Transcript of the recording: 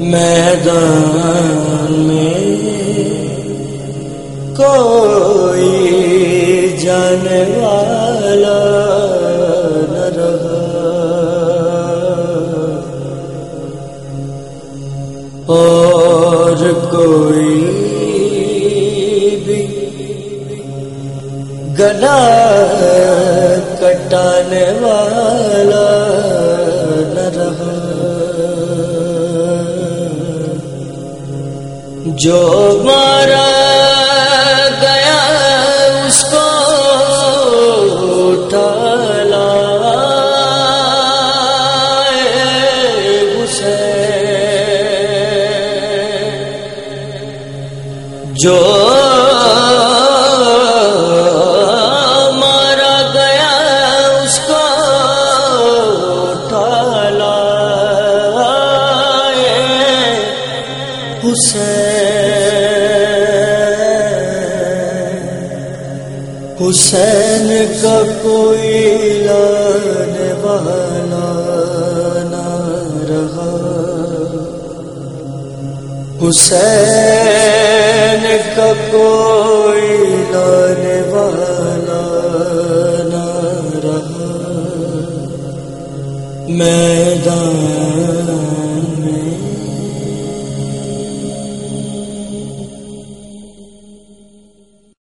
میدان میں کوئی جانے والا نہ رہا۔ اور کوئی بھی گنا کٹانے والا جو مارا گیا اس کو اٹھالا اسے۔ جو حسین حسین کا کوئی لانے والا نہ رہا۔ حسین کا کوئی لانے والا نہ رہا۔ میدان